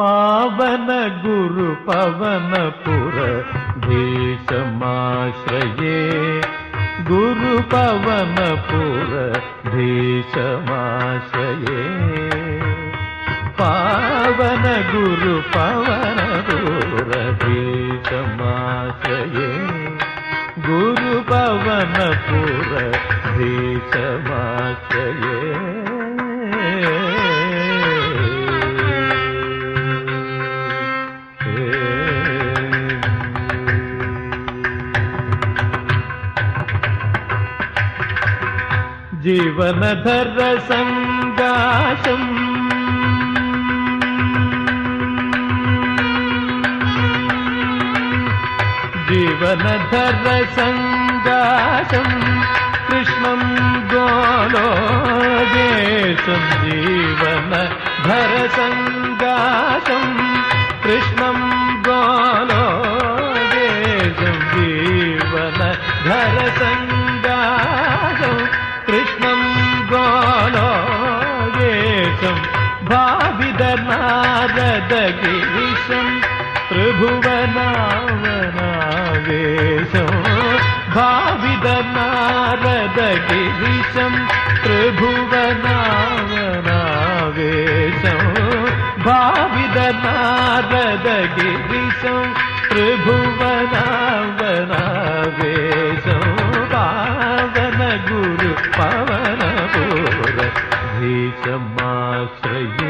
पावन गुरु पवन पुर भीषमाश्रये गुरु पवन पुर भीषमाश्रये पावन गुरु पवन पुर भीषमाश्रये गुरु पवन पुर जीवनधर सङ्गाशम् जीवनधर सङ्गाशम् कृष्णं गोलोगेशं जीवन धर भाविदनारदगिरिशं त्रिभुवनावनावेशं भाविदनारदगिरिशं त्रिभुवनावनावेशं भाविदनारदगिरिशं त्रिभुवनावनावेशं पावन गुरु पवन पुर भीषमाश्रये गुरु पवन पुर भीषमाश्रये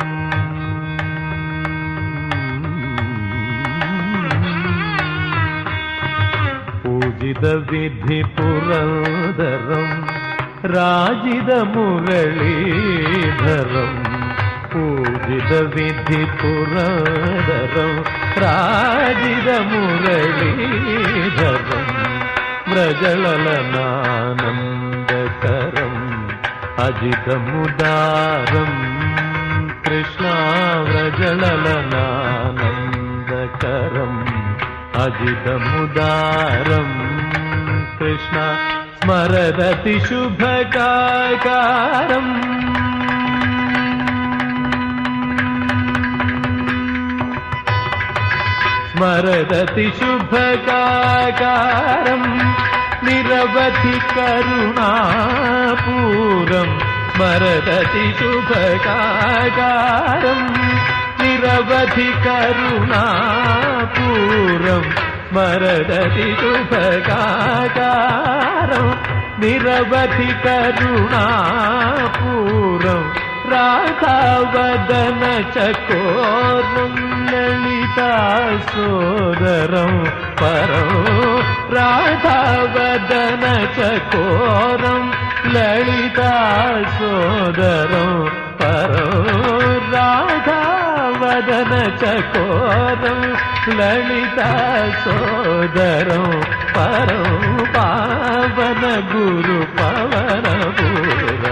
पूजित विधि पुरन्दरम् राजिद मुरलीधरम् पूजित विधि पुरन्दरम् राजिद मुरलीधरम् व्रजललनानन्दकरम् अजितमुदारम् कृष्णा व्रजललनानन्दकरम् अजितमुदारम् कृष्ण स्मरदति शुभकाकारम् स्मरदति शुभकाकारम् निरवधि करुणापूरम्। स्मरदति शुभकाकारम् निरवधि करुणापूरम् स्मरदति शुभकाकारम् निरवधि करुणापूरम् राधावदन चकोरम् ललिता सोदरं परं राधावदन चकोरं ललिता सोदरं परं राधावदन चकोरं ललिता सोदरं परं पावन गुरु पवन पुर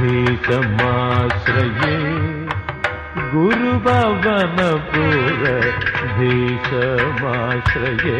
भीषमाश्रये गुरुभवनपुर भीषमाश्रये